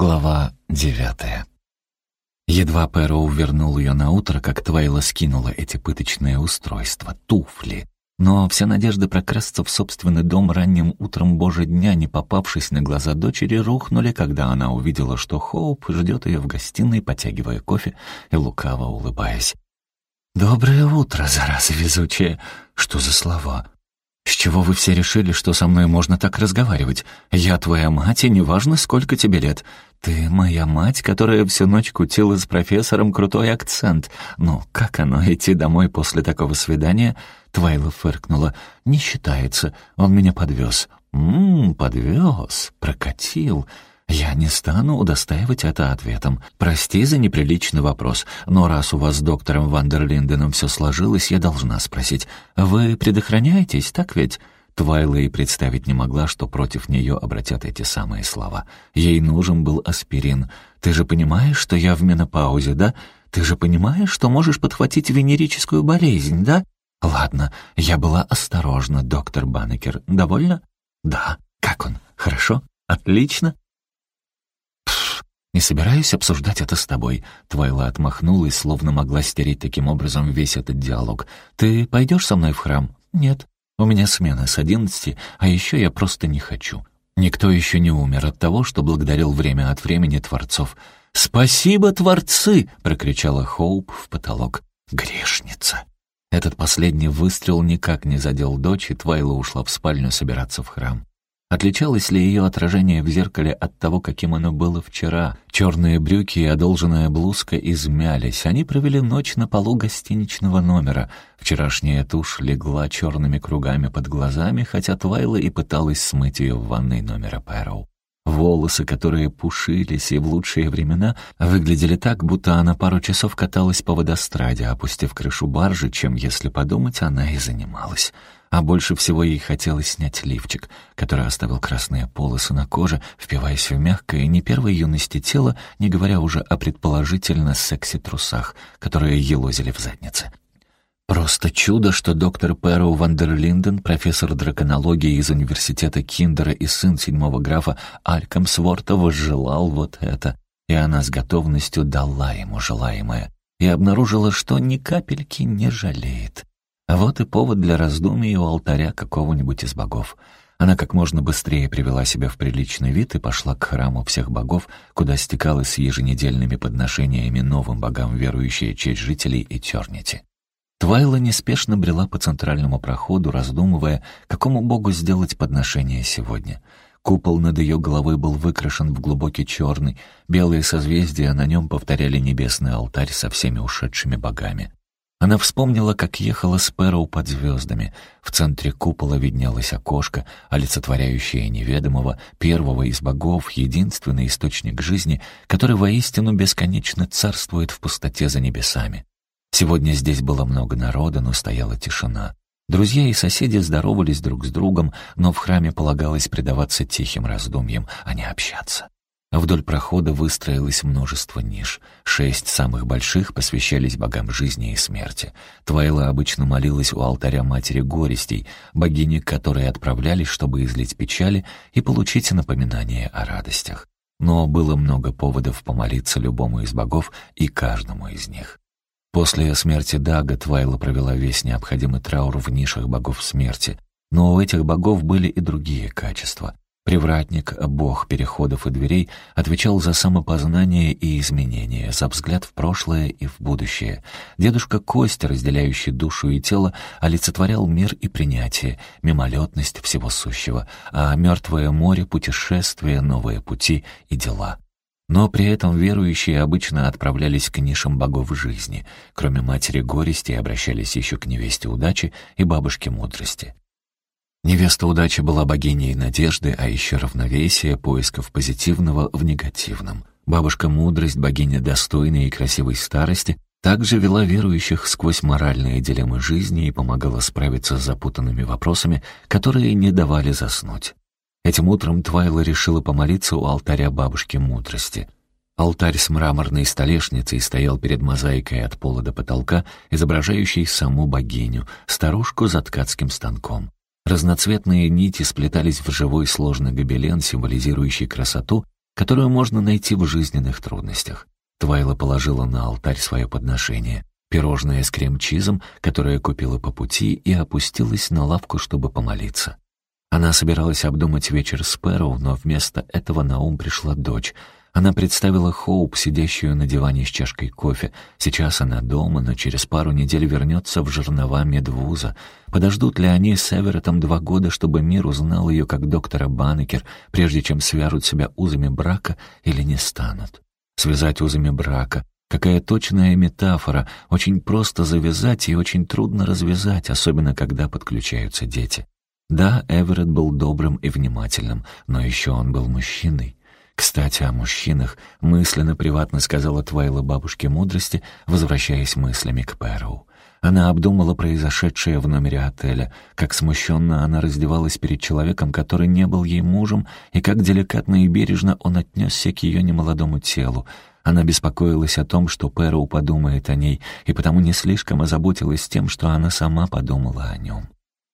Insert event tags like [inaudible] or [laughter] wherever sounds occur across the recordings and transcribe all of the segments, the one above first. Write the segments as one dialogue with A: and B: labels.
A: Глава девятая. Едва Пэроу вернул ее на утро, как Твайла скинула эти пыточные устройства, туфли. Но вся надежда прокрасться в собственный дом ранним утром божьего дня, не попавшись на глаза дочери, рухнули, когда она увидела, что Хоуп ждет ее в гостиной, потягивая кофе и лукаво улыбаясь. «Доброе утро, зараза везучая! Что за слова? «С чего вы все решили, что со мной можно так разговаривать? Я твоя мать, и неважно, сколько тебе лет. Ты моя мать, которая всю ночь кутила с профессором крутой акцент. Ну, как оно, [laughs] идти домой после такого свидания?» Твайла фыркнула. «Не считается. Он меня подвез». «Ммм, подвез, прокатил». «Я не стану удостаивать это ответом. Прости за неприличный вопрос, но раз у вас с доктором Вандерлинденом все сложилось, я должна спросить. Вы предохраняетесь, так ведь?» Твайла и представить не могла, что против нее обратят эти самые слова. Ей нужен был аспирин. «Ты же понимаешь, что я в менопаузе, да? Ты же понимаешь, что можешь подхватить венерическую болезнь, да?» «Ладно, я была осторожна, доктор Баннекер. Довольно?» «Да. Как он? Хорошо? Отлично?» «Не собираюсь обсуждать это с тобой», — Твайла отмахнулась, словно могла стереть таким образом весь этот диалог. «Ты пойдешь со мной в храм?» «Нет. У меня смена с одиннадцати, а еще я просто не хочу. Никто еще не умер от того, что благодарил время от времени творцов». «Спасибо, творцы!» — прокричала Хоуп в потолок. «Грешница!» Этот последний выстрел никак не задел дочь, и Твайла ушла в спальню собираться в храм. Отличалось ли ее отражение в зеркале от того, каким оно было вчера? Черные брюки и одолженная блузка измялись. Они провели ночь на полу гостиничного номера. Вчерашняя тушь легла черными кругами под глазами, хотя Твайла и пыталась смыть ее в ванной номера Пэроу. Волосы, которые пушились и в лучшие времена, выглядели так, будто она пару часов каталась по водостраде, опустив крышу баржи, чем, если подумать, она и занималась а больше всего ей хотелось снять лифчик, который оставил красные полосы на коже, впиваясь в мягкое не первой юности тело, не говоря уже о предположительно секси-трусах, которые елозили в заднице. Просто чудо, что доктор Перроу Вандерлинден, профессор драконологии из университета Киндера и сын седьмого графа Алькамсворта, возжелал вот это, и она с готовностью дала ему желаемое и обнаружила, что ни капельки не жалеет. А вот и повод для раздумий у алтаря какого-нибудь из богов. Она как можно быстрее привела себя в приличный вид и пошла к храму всех богов, куда стекалась с еженедельными подношениями новым богам верующая честь жителей Этернити. Твайла неспешно брела по центральному проходу, раздумывая, какому богу сделать подношение сегодня. Купол над ее головой был выкрашен в глубокий черный, белые созвездия на нем повторяли небесный алтарь со всеми ушедшими богами. Она вспомнила, как ехала с Пэроу под звездами. В центре купола виднелось окошко, олицетворяющее неведомого, первого из богов, единственный источник жизни, который воистину бесконечно царствует в пустоте за небесами. Сегодня здесь было много народа, но стояла тишина. Друзья и соседи здоровались друг с другом, но в храме полагалось предаваться тихим раздумьям, а не общаться. Вдоль прохода выстроилось множество ниш. Шесть самых больших посвящались богам жизни и смерти. Твайла обычно молилась у алтаря Матери Горестей, богини, которые отправлялись, чтобы излить печали и получить напоминание о радостях. Но было много поводов помолиться любому из богов и каждому из них. После смерти Дага Твайла провела весь необходимый траур в нишах богов смерти, но у этих богов были и другие качества — Привратник, бог переходов и дверей, отвечал за самопознание и изменение, за взгляд в прошлое и в будущее. Дедушка Кость, разделяющий душу и тело, олицетворял мир и принятие, мимолетность всего сущего, а мертвое море — путешествия, новые пути и дела. Но при этом верующие обычно отправлялись к нишам богов жизни. Кроме матери горести обращались еще к невесте удачи и бабушке мудрости. Невеста удачи была богиней надежды, а еще равновесия, поисков позитивного в негативном. Бабушка мудрость, богиня достойной и красивой старости, также вела верующих сквозь моральные дилеммы жизни и помогала справиться с запутанными вопросами, которые не давали заснуть. Этим утром Твайла решила помолиться у алтаря бабушки мудрости. Алтарь с мраморной столешницей стоял перед мозаикой от пола до потолка, изображающей саму богиню, старушку за ткацким станком. Разноцветные нити сплетались в живой сложный гобелен, символизирующий красоту, которую можно найти в жизненных трудностях. Твайла положила на алтарь свое подношение, пирожное с крем-чизом, которое купила по пути, и опустилась на лавку, чтобы помолиться. Она собиралась обдумать вечер с Пэроу, но вместо этого на ум пришла дочь — она представила Хоуп, сидящую на диване с чашкой кофе. Сейчас она дома, но через пару недель вернется в жернова медвуза. Подождут ли они с Эверетом два года, чтобы мир узнал ее как доктора Банекер, прежде чем свяжут себя узами брака, или не станут? Связать узами брака. Какая точная метафора. Очень просто завязать и очень трудно развязать, особенно когда подключаются дети. Да, Эверетт был добрым и внимательным, но еще он был мужчиной. «Кстати, о мужчинах», — мысленно приватно сказала Твайла бабушке мудрости, возвращаясь мыслями к Пэроу. Она обдумала произошедшее в номере отеля, как смущенно она раздевалась перед человеком, который не был ей мужем, и как деликатно и бережно он отнесся к ее немолодому телу. Она беспокоилась о том, что Пэроу подумает о ней, и потому не слишком озаботилась тем, что она сама подумала о нем.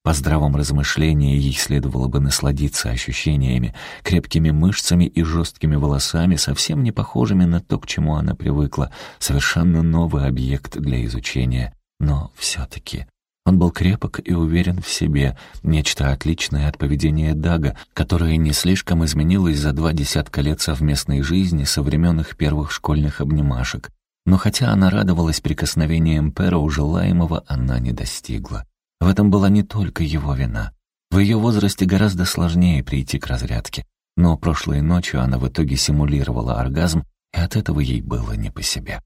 A: По здравом размышлении ей следовало бы насладиться ощущениями, крепкими мышцами и жесткими волосами, совсем не похожими на то, к чему она привыкла, совершенно новый объект для изучения. Но все-таки он был крепок и уверен в себе, нечто отличное от поведения Дага, которое не слишком изменилось за два десятка лет совместной жизни со времен их первых школьных обнимашек. Но хотя она радовалась прикосновениям Перо, желаемого она не достигла. В этом была не только его вина. В ее возрасте гораздо сложнее прийти к разрядке. Но прошлой ночью она в итоге симулировала оргазм, и от этого ей было не по себе.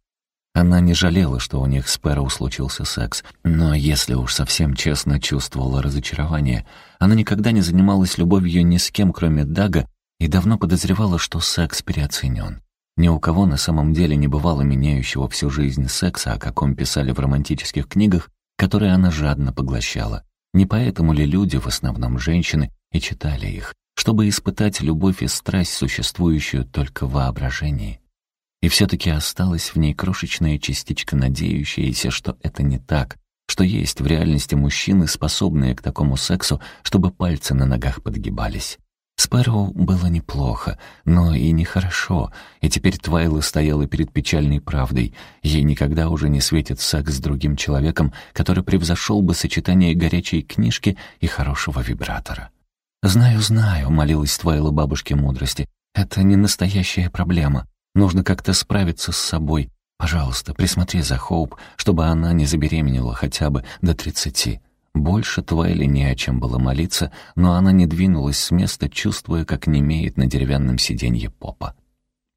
A: Она не жалела, что у них с Пэроу случился секс, но если уж совсем честно чувствовала разочарование, она никогда не занималась любовью ни с кем, кроме Дага, и давно подозревала, что секс переоценен. Ни у кого на самом деле не бывало меняющего всю жизнь секса, о каком писали в романтических книгах, которые она жадно поглощала. Не поэтому ли люди, в основном женщины, и читали их, чтобы испытать любовь и страсть, существующую только в воображении? И все-таки осталась в ней крошечная частичка, надеющаяся, что это не так, что есть в реальности мужчины, способные к такому сексу, чтобы пальцы на ногах подгибались. Спэроу было неплохо, но и нехорошо, и теперь Твайла стояла перед печальной правдой. Ей никогда уже не светит секс с другим человеком, который превзошел бы сочетание горячей книжки и хорошего вибратора. «Знаю, знаю», — молилась Твайла бабушке мудрости, — «это не настоящая проблема. Нужно как-то справиться с собой. Пожалуйста, присмотри за Хоуп, чтобы она не забеременела хотя бы до тридцати». Больше Твайли не о чем было молиться, но она не двинулась с места, чувствуя, как немеет на деревянном сиденье попа.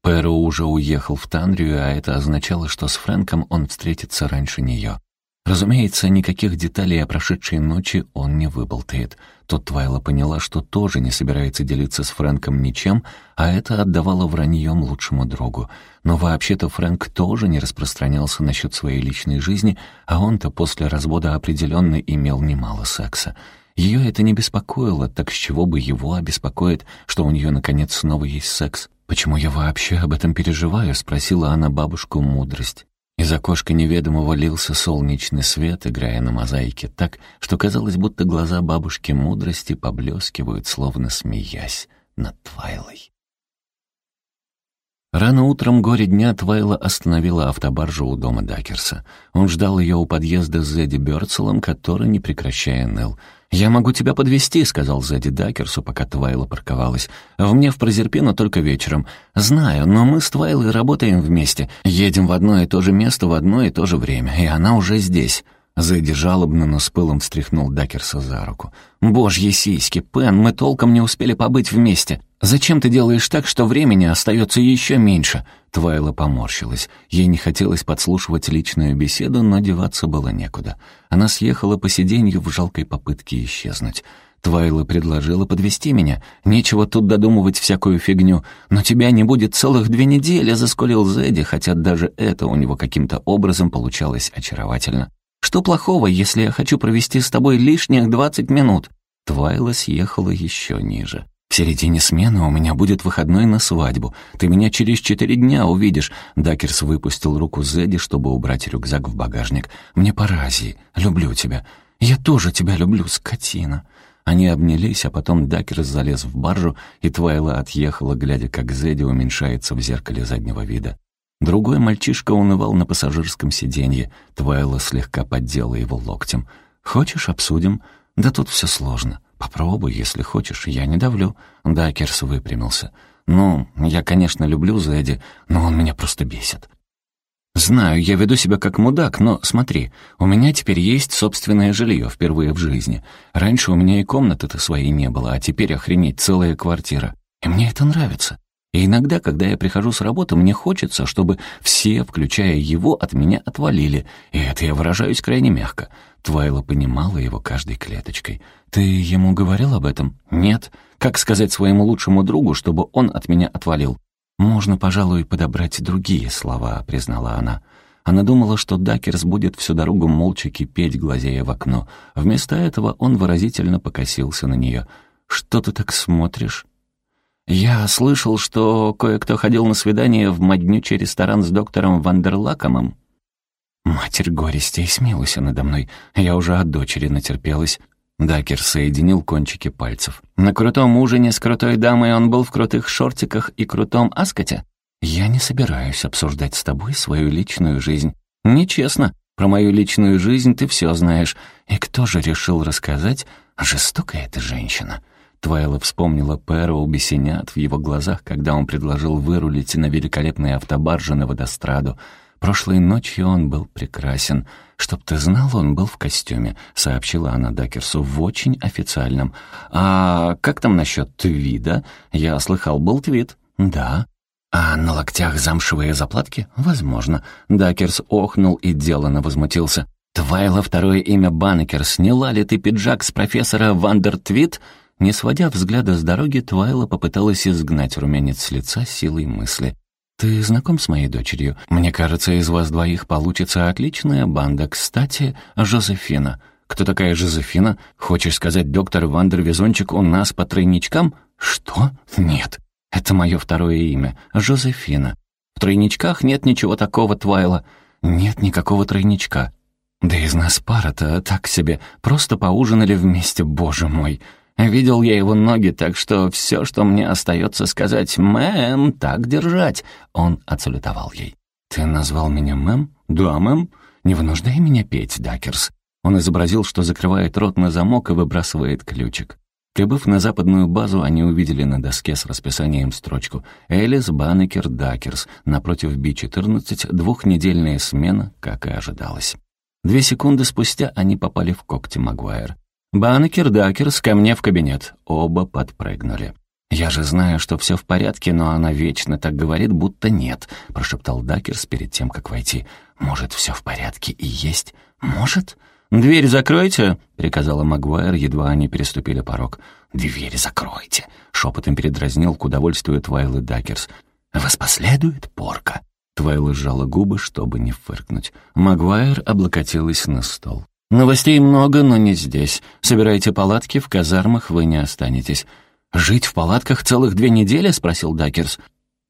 A: Перо уже уехал в Танрию, а это означало, что с Фрэнком он встретится раньше нее. Разумеется, никаких деталей о прошедшей ночи он не выболтает. Тут Твайла поняла, что тоже не собирается делиться с Фрэнком ничем, а это отдавало враньем лучшему другу. Но вообще-то Фрэнк тоже не распространялся насчет своей личной жизни, а он-то после развода определенно имел немало секса. Ее это не беспокоило, так с чего бы его обеспокоит, что у нее наконец снова есть секс? «Почему я вообще об этом переживаю?» — спросила она бабушку мудрость. Из окошка неведомого лился солнечный свет, играя на мозаике так, что казалось, будто глаза бабушки мудрости поблескивают, словно смеясь над Твайлой. Рано утром горе дня Твайла остановила автобаржу у дома Дакерса. Он ждал ее у подъезда с Зедди Бёрцелом, который, не прекращая, ныл — «Я могу тебя подвести, сказал Зедди Дакерсу, пока Твайла парковалась. «В мне в Прозерпино только вечером. Знаю, но мы с Твайлой работаем вместе. Едем в одно и то же место в одно и то же время, и она уже здесь». Зэдди жалобно, но с пылом встряхнул Дакерса за руку. «Божьи сиськи, Пен, мы толком не успели побыть вместе. Зачем ты делаешь так, что времени остается еще меньше?» Твайла поморщилась. Ей не хотелось подслушивать личную беседу, но деваться было некуда. Она съехала по сиденью в жалкой попытке исчезнуть. Твайла предложила подвести меня. Нечего тут додумывать всякую фигню. Но тебя не будет целых две недели, заскулил Зэдди, хотя даже это у него каким-то образом получалось очаровательно. Что плохого, если я хочу провести с тобой лишних двадцать минут?» Твайла съехала еще ниже. «В середине смены у меня будет выходной на свадьбу. Ты меня через четыре дня увидишь». Дакерс выпустил руку Зедди, чтобы убрать рюкзак в багажник. «Мне пора, Зи. Люблю тебя. Я тоже тебя люблю, скотина». Они обнялись, а потом Дакерс залез в баржу, и Твайла отъехала, глядя, как Зэдди уменьшается в зеркале заднего вида. Другой мальчишка унывал на пассажирском сиденье. Твайла слегка поддела его локтем. «Хочешь, обсудим?» «Да тут все сложно. Попробуй, если хочешь, я не давлю». Дакерс выпрямился. «Ну, я, конечно, люблю Зэдди, но он меня просто бесит. «Знаю, я веду себя как мудак, но смотри, у меня теперь есть собственное жилье впервые в жизни. Раньше у меня и комнаты-то своей не было, а теперь, охренеть, целая квартира. И мне это нравится. И иногда, когда я прихожу с работы, мне хочется, чтобы все, включая его, от меня отвалили. И это я выражаюсь крайне мягко. Твайла понимала его каждой клеточкой. «Ты ему говорил об этом?» «Нет. Как сказать своему лучшему другу, чтобы он от меня отвалил? «Можно, пожалуй, подобрать другие слова», — признала она. Она думала, что Дакерс будет всю дорогу молча кипеть, глазея в окно. Вместо этого он выразительно покосился на нее. «Что ты так смотришь?» «Я слышал, что кое-кто ходил на свидание в моднючий ресторан с доктором Вандерлакомом». «Матерь горестей, смилуйся надо мной. Я уже от дочери натерпелась. Дакер соединил кончики пальцев. «На крутом ужине с крутой дамой он был в крутых шортиках и крутом аскоте? Я не собираюсь обсуждать с тобой свою личную жизнь. Нечестно. Про мою личную жизнь ты все знаешь. И кто же решил рассказать? Жестокая ты женщина». Твайла вспомнила Пэра у бесенят в его глазах, когда он предложил вырулить на великолепной автобарже на водостраду. Прошлой ночью он был прекрасен. Чтоб ты знал, он был в костюме», — сообщила она Дакерсу в очень официальном. «А как там насчет твида? Я слыхал, был твит». «Да». «А на локтях замшевые заплатки?» «Возможно». Дакерс охнул и деланно возмутился. «Твайла второе имя Баннекер. Сняла ли ты пиджак с профессора Вандертвит?» Не сводя взгляда с дороги, Твайла попыталась изгнать румянец с лица силой мысли. «Ты знаком с моей дочерью? Мне кажется, из вас двоих получится отличная банда. Кстати, Жозефина». «Кто такая Жозефина? Хочешь сказать, доктор Вандервизончик у нас по тройничкам?» «Что? Нет. Это мое второе имя. Жозефина. В тройничках нет ничего такого, Твайла. Нет никакого тройничка. Да из нас пара-то так себе. Просто поужинали вместе, боже мой». Видел я его ноги, так что все, что мне остается сказать, «Мэм, так держать!» Он отсалютовал ей. «Ты назвал меня мэм?» «Да, мэм. Не вынуждай меня петь, Дакерс». Он изобразил, что закрывает рот на замок и выбрасывает ключик. Прибыв на западную базу, они увидели на доске с расписанием строчку «Элис Баннекер Дакерс», напротив Би-14, двухнедельная смена, как и ожидалось. Две секунды спустя они попали в когти Магуайр. Баннекер, Дакерс, ко мне в кабинет. Оба подпрыгнули. «Я же знаю, что все в порядке, но она вечно так говорит, будто нет», — прошептал Дакерс перед тем, как войти. «Может, все в порядке и есть? Может?» «Дверь закройте», — приказала Магуайр, едва они переступили порог. «Дверь закройте», — шепотом передразнил к удовольствию Твайлы Дакерс. «Воспоследует порка». Твайла сжала губы, чтобы не фыркнуть. Магуайр облокотилась на стол. Новостей много, но не здесь. Собирайте палатки, в казармах вы не останетесь. Жить в палатках целых две недели? спросил Дакерс.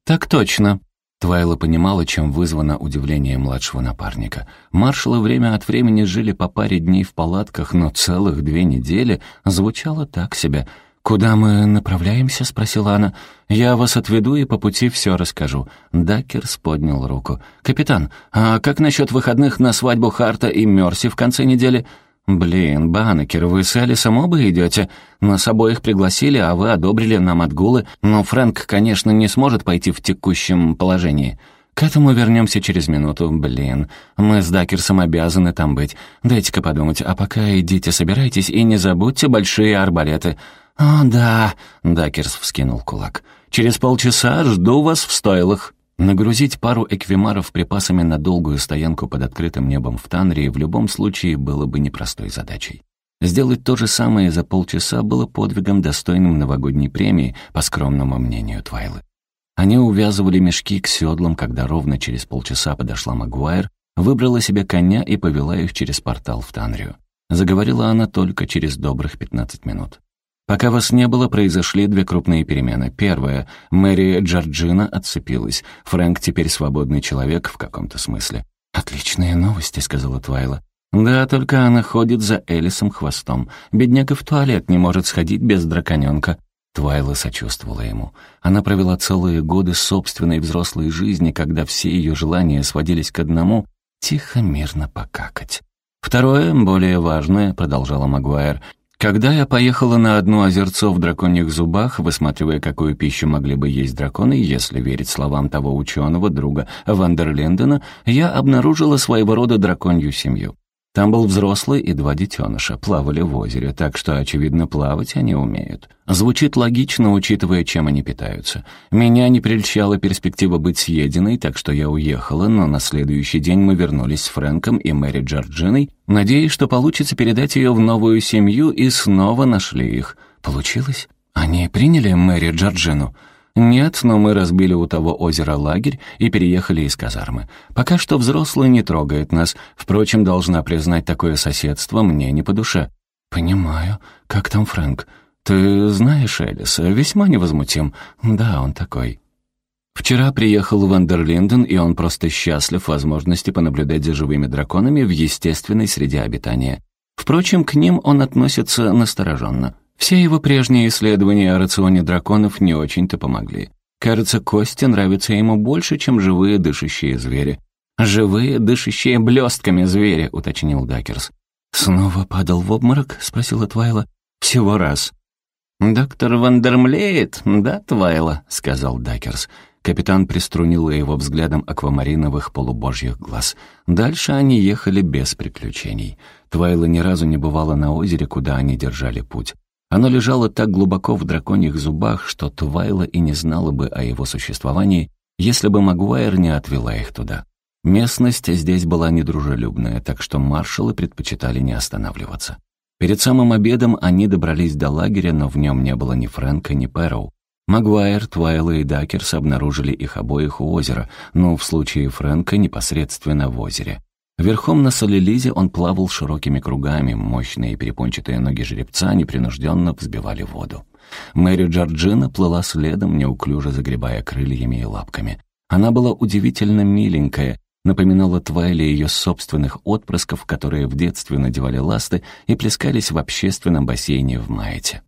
A: Так точно. Твайла понимала, чем вызвано удивление младшего напарника. Маршалы время от времени жили по паре дней в палатках, но целых две недели звучало так себе — «Куда мы направляемся?» — спросила она. «Я вас отведу и по пути все расскажу». Дакерс поднял руку. «Капитан, а как насчет выходных на свадьбу Харта и Мерси в конце недели?» «Блин, Банекер, вы с Элисом оба идете? Нас обоих пригласили, а вы одобрили нам отгулы. Но Фрэнк, конечно, не сможет пойти в текущем положении». «К этому вернемся через минуту. Блин, мы с Дакерсом обязаны там быть. Дайте-ка подумать, а пока идите, собирайтесь и не забудьте большие арбалеты». «О, да», — Дакерс вскинул кулак. «Через полчаса жду вас в стойлах». Нагрузить пару эквимаров припасами на долгую стоянку под открытым небом в Танрии в любом случае было бы непростой задачей. Сделать то же самое за полчаса было подвигом, достойным новогодней премии, по скромному мнению Твайлы. Они увязывали мешки к седлам, когда ровно через полчаса подошла Магуайр, выбрала себе коня и повела их через портал в Танрию. Заговорила она только через добрых пятнадцать минут. Пока вас не было, произошли две крупные перемены. Первая — Мэри Джорджина отцепилась. Фрэнк теперь свободный человек в каком-то смысле. «Отличные новости», — сказала Твайла. «Да, только она ходит за Элисом хвостом. Бедняга в туалет не может сходить без драконёнка». Твайла сочувствовала ему. Она провела целые годы собственной взрослой жизни, когда все ее желания сводились к одному — тихо, мирно покакать. «Второе, более важное», — продолжала Магуайр, когда я поехала на одно озерцо в драконьих зубах, высматривая, какую пищу могли бы есть драконы, если верить словам того ученого, друга Вандерлиндена, я обнаружила своего рода драконью семью. Там был взрослый и два детеныша, плавали в озере, так что, очевидно, плавать они умеют. Звучит логично, учитывая, чем они питаются. Меня не прельщала перспектива быть съеденной, так что я уехала, но на следующий день мы вернулись с Фрэнком и Мэри Джорджиной, надеясь, что получится передать ее в новую семью, и снова нашли их. Получилось? Они приняли Мэри Джорджину? «Нет, но мы разбили у того озера лагерь и переехали из казармы. Пока что взрослый не трогает нас. Впрочем, должна признать, такое соседство мне не по душе». «Понимаю. Как там Фрэнк?» «Ты знаешь Элиса, весьма невозмутим. Да, он такой». Вчера приехал Вандерлинден, и он просто счастлив возможности понаблюдать за живыми драконами в естественной среде обитания. Впрочем, к ним он относится настороженно. Все его прежние исследования о рационе драконов не очень-то помогли. Кажется, кости нравятся ему больше, чем живые дышащие звери. «Живые, дышащие блестками звери», — уточнил Дакерс. «Снова падал в обморок?» — спросила Твайла. «Всего раз». «Доктор Вандермлеет, да, Твайла?» — сказал Дакерс. Капитан приструнил его взглядом аквамариновых полубожьих глаз. Дальше они ехали без приключений. Твайла ни разу не бывала на озере, куда они держали путь. Оно лежало так глубоко в драконьих зубах, что Твайла и не знала бы о его существовании, если бы Магуайр не отвела их туда. Местность здесь была недружелюбная, так что маршалы предпочитали не останавливаться. Перед самым обедом они добрались до лагеря, но в нем не было ни Фрэнка, ни Пэроу. Магуайр, Твайла и Дакерс обнаружили их обоих у озера, но в случае Фрэнка непосредственно в озере. Верхом на солелизе он плавал широкими кругами, мощные перепончатые ноги жеребца непринужденно взбивали воду. Мэри Джорджина плыла следом, неуклюже загребая крыльями и лапками. Она была удивительно миленькая, напоминала Твайли ее собственных отпрысков, которые в детстве надевали ласты и плескались в общественном бассейне в Майте.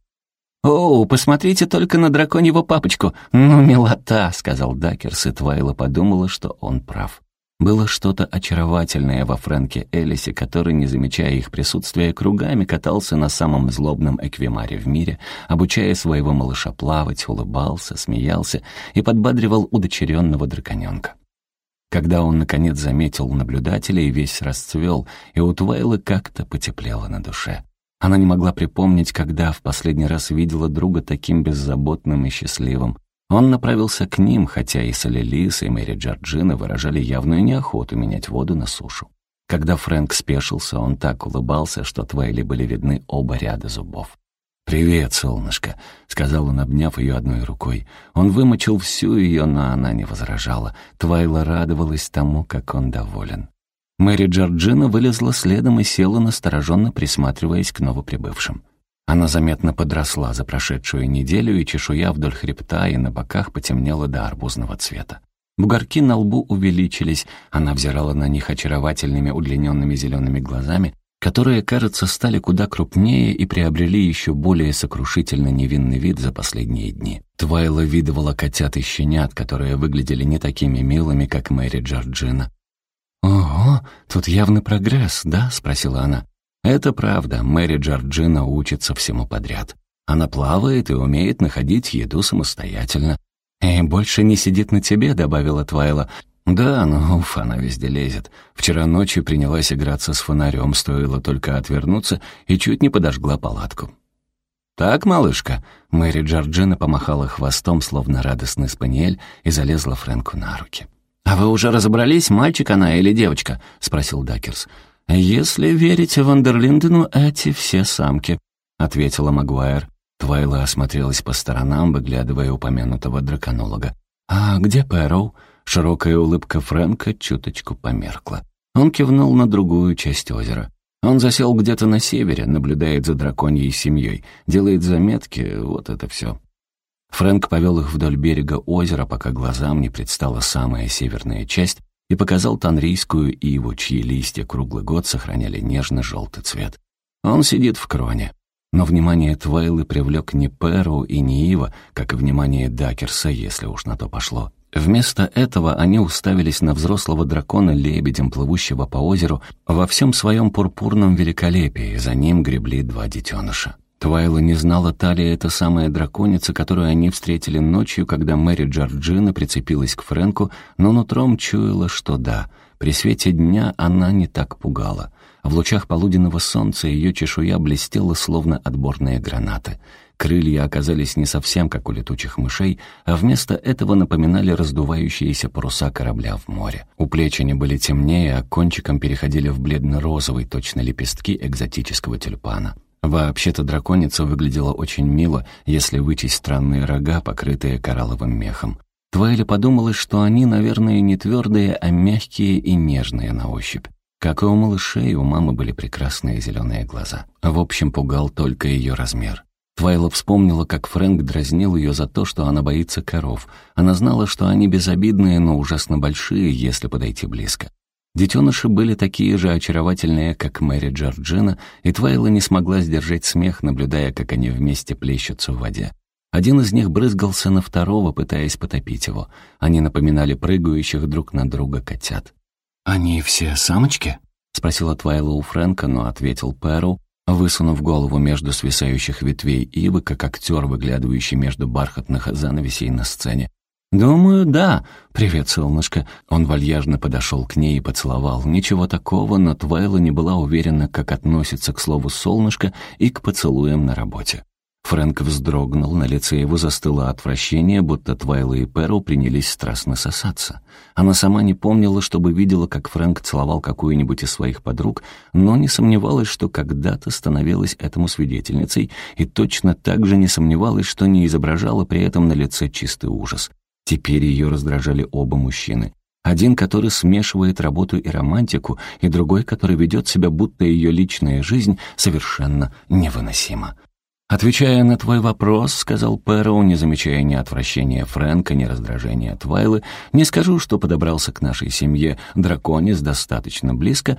A: «О, посмотрите только на драконьего папочку! Ну, милота!» — сказал Дакерс, и Твайла подумала, что он прав. Было что-то очаровательное во Фрэнке Элисе, который, не замечая их присутствия, кругами катался на самом злобном эквимаре в мире, обучая своего малыша плавать, улыбался, смеялся и подбадривал удочеренного драконенка. Когда он, наконец, заметил наблюдателей, весь расцвел, и у Твайлы как-то потеплело на душе. Она не могла припомнить, когда в последний раз видела друга таким беззаботным и счастливым. Он направился к ним, хотя и Солелис, и Мэри Джорджина выражали явную неохоту менять воду на сушу. Когда Фрэнк спешился, он так улыбался, что Твайли были видны оба ряда зубов. «Привет, солнышко», — сказал он, обняв ее одной рукой. Он вымочил всю ее, но она не возражала. Твайла радовалась тому, как он доволен. Мэри Джорджина вылезла следом и села, настороженно присматриваясь к новоприбывшим. Она заметно подросла за прошедшую неделю, и чешуя вдоль хребта и на боках потемнела до арбузного цвета. Бугорки на лбу увеличились, она взирала на них очаровательными удлиненными зелеными глазами, которые, кажется, стали куда крупнее и приобрели еще более сокрушительно невинный вид за последние дни. Твайла видывала котят и щенят, которые выглядели не такими милыми, как Мэри Джорджина. «Ого, тут явный прогресс, да?» — спросила она. Это правда, Мэри Джорджина учится всему подряд. Она плавает и умеет находить еду самостоятельно. «И больше не сидит на тебе», — добавила Твайла. «Да, ну, уф, она везде лезет. Вчера ночью принялась играться с фонарем, стоило только отвернуться, и чуть не подожгла палатку». «Так, малышка?» Мэри Джорджина помахала хвостом, словно радостный спаниель, и залезла Фрэнку на руки. «А вы уже разобрались, мальчик она или девочка?» — спросил Дакерс. «Если верить Вандерлиндену, эти все самки», — ответила Магуайр. Твайла осмотрелась по сторонам, выглядывая упомянутого драконолога. «А где Пэроу?» Широкая улыбка Фрэнка чуточку померкла. Он кивнул на другую часть озера. Он засел где-то на севере, наблюдает за драконьей семьей, делает заметки, вот это все. Фрэнк повел их вдоль берега озера, пока глазам не предстала самая северная часть, и показал танрийскую иву, чьи листья круглый год сохраняли нежно-желтый цвет. Он сидит в кроне. Но внимание Твайлы привлек не Перу и не Ива, как и внимание Дакерса, если уж на то пошло. Вместо этого они уставились на взрослого дракона лебедем, плывущего по озеру, во всем своем пурпурном великолепии, за ним гребли два детеныша. Твайла не знала, талия это самая драконица, которую они встретили ночью, когда Мэри Джорджина прицепилась к Фрэнку, но нутром чуяла, что да, при свете дня она не так пугала. В лучах полуденного солнца ее чешуя блестела, словно отборные гранаты. Крылья оказались не совсем как у летучих мышей, а вместо этого напоминали раздувающиеся паруса корабля в море. У плеч они были темнее, а кончиком переходили в бледно-розовый, точно лепестки экзотического тюльпана. Вообще-то драконица выглядела очень мило, если вычесть странные рога, покрытые коралловым мехом. Твайли подумалось, что они, наверное, не твердые, а мягкие и нежные на ощупь. Как и у малышей, у мамы были прекрасные зеленые глаза. В общем, пугал только ее размер. Твайла вспомнила, как Фрэнк дразнил ее за то, что она боится коров. Она знала, что они безобидные, но ужасно большие, если подойти близко. Детеныши были такие же очаровательные, как Мэри Джорджина, и Твайла не смогла сдержать смех, наблюдая, как они вместе плещутся в воде. Один из них брызгался на второго, пытаясь потопить его. Они напоминали прыгающих друг на друга котят. «Они все самочки?» — спросила Твайла у Фрэнка, но ответил Пэру, высунув голову между свисающих ветвей ивы, как актер, выглядывающий между бархатных занавесей на сцене. «Думаю, да. Привет, солнышко». Он вальяжно подошел к ней и поцеловал. Ничего такого, но Твайла не была уверена, как относится к слову «солнышко» и к поцелуям на работе. Фрэнк вздрогнул, на лице его застыло отвращение, будто Твайла и Перл принялись страстно сосаться. Она сама не помнила, чтобы видела, как Фрэнк целовал какую-нибудь из своих подруг, но не сомневалась, что когда-то становилась этому свидетельницей, и точно так же не сомневалась, что не изображала при этом на лице чистый ужас. Теперь ее раздражали оба мужчины. Один, который смешивает работу и романтику, и другой, который ведет себя, будто ее личная жизнь совершенно невыносима. «Отвечая на твой вопрос», — сказал Пэроу, не замечая ни отвращения Фрэнка, ни раздражения Твайлы, «не скажу, что подобрался к нашей семье драконец достаточно близко,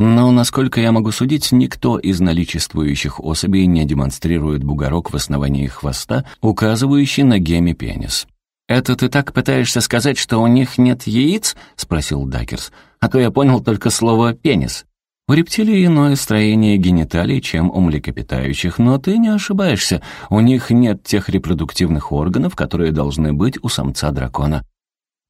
A: но, насколько я могу судить, никто из наличествующих особей не демонстрирует бугорок в основании хвоста, указывающий на геме пенис». «Это ты так пытаешься сказать, что у них нет яиц?» — спросил Дакерс. «А то я понял только слово «пенис». У рептилий иное строение гениталий, чем у млекопитающих, но ты не ошибаешься, у них нет тех репродуктивных органов, которые должны быть у самца дракона.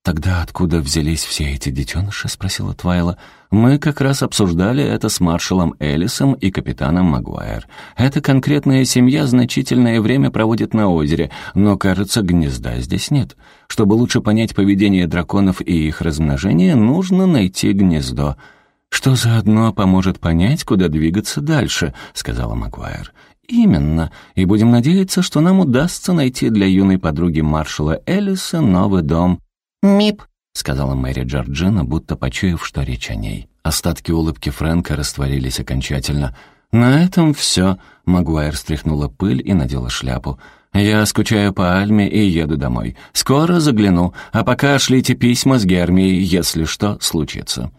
A: «Тогда откуда взялись все эти детеныши?» — спросила Твайла. «Мы как раз обсуждали это с маршалом Элисом и капитаном Магуайр. Эта конкретная семья значительное время проводит на озере, но, кажется, гнезда здесь нет. Чтобы лучше понять поведение драконов и их размножение, нужно найти гнездо» что заодно поможет понять, куда двигаться дальше», — сказала Магуайр. «Именно. И будем надеяться, что нам удастся найти для юной подруги маршала Элиса новый дом». «Мип», — сказала Мэри Джорджина, будто почуяв, что речь о ней. Остатки улыбки Фрэнка растворились окончательно. «На этом все», — Магуайр стряхнула пыль и надела шляпу. «Я скучаю по Альме и еду домой. Скоро загляну, а пока шлите письма с Гермией, если что случится».